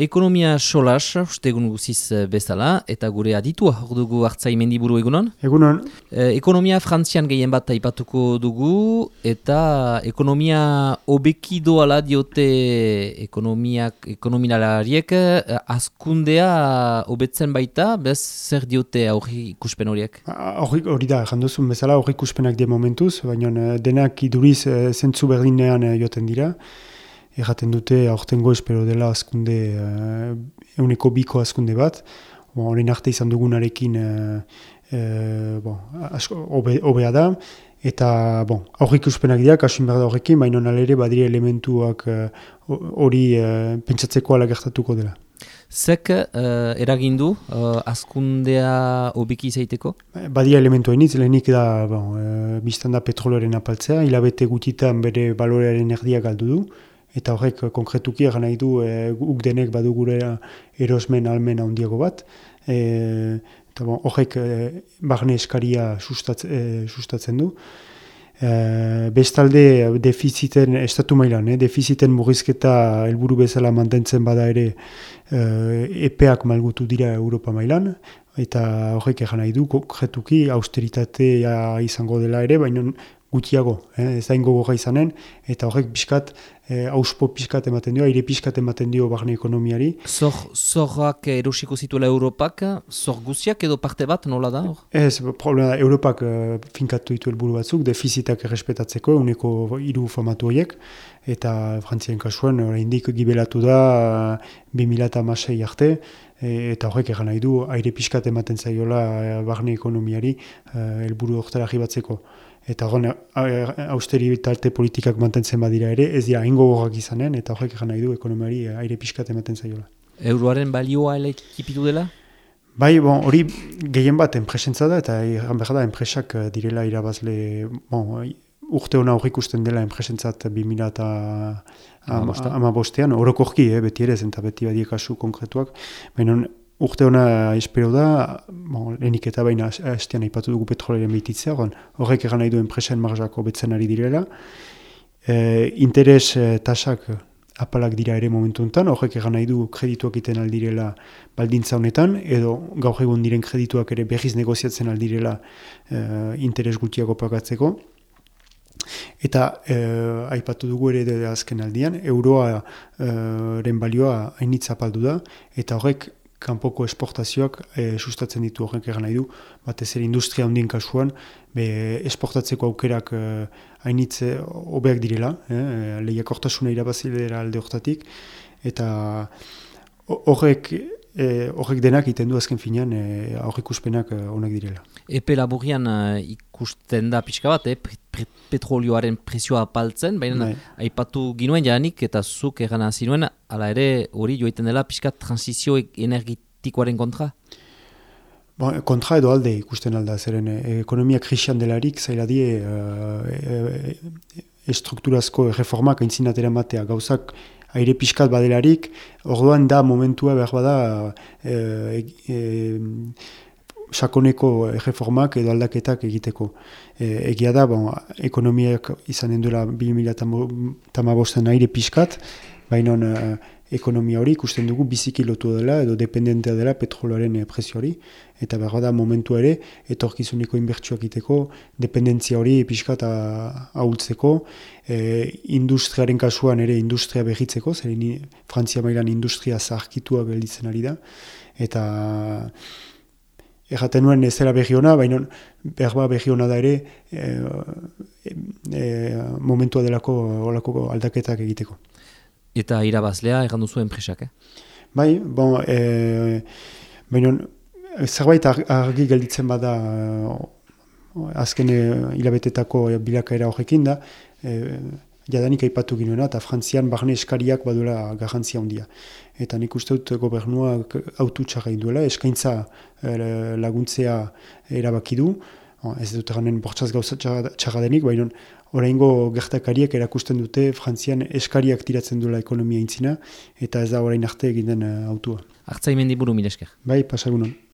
Ekonomia solas, ustegun guziz eh, bezala, eta gure aditua, hor dugu hartzai mendiburu egunon? Egunon. E, ekonomia frantzian gehien bat aipatuko dugu, eta ekonomia obeki doala diote ekonomiak, ekonominalariek, eh, azkundea hobetzen baita, bez zer diote aurri ikuspen horiek? Hori hori da, janduzun bezala, aurri ikuspenak die momentuz, baina denak iduriz zentzu berdinean joten dira erraten dute aurtengo espero dela azkunde uh, euneko biko azkunde bat. Horren arte izan dugunarekin uh, uh, bon, obea da. Eta bon, aurrik uspenak dira, kasuin behar da horrekin, baina nalere badire elementuak hori uh, pentsatzeko ala gertatuko dela. Zek uh, eragindu uh, azkundea obiki izaiteko? Badia elementu hainitz, lehenik da bon, uh, biztan da petroloren apaltzea, hilabete gutitan bere balorearen erdia galdu du, eta horrek konkretuki egan nahi du e, guk denek badu gure erosmen almen handiago bat. E, eta bon, horrek e, barne eskaria sustatzen du. E, bestalde defiziten, estatu mailan, eh, defiziten murrizketa helburu bezala mantentzen bada ere e, epeak malgutu dira Europa mailan, eta horrek egan nahi du konkretuki austeritatea izango dela ere, baina gutiago, eh, ez da ingo izanen, eta horrek pixkat, eh, auspo pixkat ematen dio, aire pixkat ematen dio barne ekonomiari. Zor, zorrak erosiko zituela Europak, zor guziak edo parte bat nola da? Ez, problema Europak uh, finkatu ditu helburu batzuk, defizitak errespetatzeko, uneko hiru famatu horiek, eta Frantzian kasuan, indik gibelatu da, uh, 2006 arte, e, eta horrek egan nahi du, aire pixkat ematen zaiola barne ekonomiari helburu uh, batzeko eta horren austeritate politikak mantentzen badira ere, ez dira ingo gorrak izanen, eta horrek egan nahi du ekonomiari aire pixkat ematen zaiola. Euroaren balioa kipitu dela? Bai, bon, hori gehien bat enpresentza da, eta egan behar da, enpresak eh, direla irabazle, bon, urte hona horrik usten dela enpresentzat 2000 eta ama bostean, orokorki, eh, beti ere, zenta beti badiekasu konkretuak, baina urte hona espero da, bon, lehenik eta baina estean aipatu dugu petroleren behititzea, horrek egan nahi du enpresen marzako betzen ari direla. E, interes e, tasak apalak dira ere momentu enten, horrek egan nahi du kredituak iten aldirela baldintza honetan, edo gaur egun diren kredituak ere behiz negoziatzen aldirela e, interes gutiago pagatzeko. Eta e, aipatu dugu ere azken aldian, euroa e, balioa hainitza apaldu da, eta horrek kanpoko esportazioak e, sustatzen ditu horrek egan nahi du, batez ere industria handien kasuan, be, esportatzeko aukerak e, hainitze hobeak direla, eh, lehiak hortasuna irabazilera alde hortatik, eta horrek e, horrek denak iten du azken finean e, aurrik uspenak honak direla. Epe laburian ikusten da pixka bat, eh, petrolioaren presioa apaltzen, baina bai. aipatu ginuen janik eta zuk egan zinuen, ala ere hori joiten dela pixka transizio energetikoaren kontra? Bon, kontra edo alde ikusten alda, zeren eh, ekonomia krisian delarik, zaila die, uh, estrukturazko reformak aintzinatera matea, gauzak aire pixkat badelarik, orduan da momentua behar bada e, sakoneko reformak edo aldaketak egiteko. E, egia da, bon, ekonomiak izanen duela 2008an aire pixkat, baina uh, ekonomia hori ikusten dugu biziki lotu dela edo dependentea dela petroloaren e, presio hori. Eta behar da momentu ere, etorkizuneko inbertsuak iteko, dependentzia hori pixkat ahultzeko, e, industriaren kasuan ere industria behitzeko, zer Frantzia mailan industria zaharkitua gelditzen ari da. Eta erraten nuen ez zera behiona, baina behar behiona da ere e, e, momentua delako olako aldaketak egiteko. Eta irabazlea errandu zuen enpresak, eh? Bai, bon, e, baina zerbait argi gelditzen bada azken hilabetetako bilakaera horrekin da, jadanik aipatu ginoena, eta frantzian barne eskariak badula garrantzia handia. Eta nik uste dut gobernuak autu txarra duela, eskaintza eh, laguntzea erabaki du, ez dut eganen bortzaz gauza txarra denik, baina oraingo gertakariek erakusten dute frantzian eskariak tiratzen duela ekonomia intzina, eta ez da orain arte egin den eh, autua. Artzaimendi buru, Milesker. Bai, pasagunon.